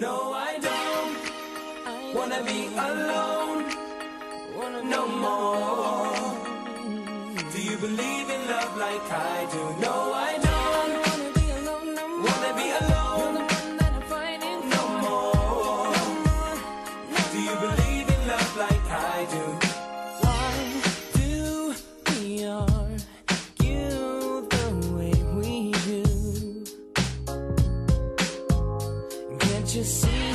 No, I don't wanna be alone no more. Do you believe in love like I do? No, I you see?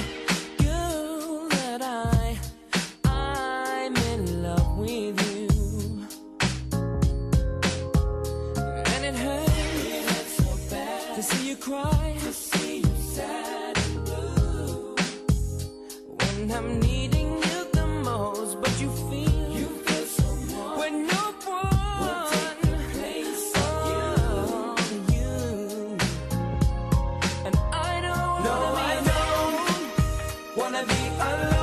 wanna be alone.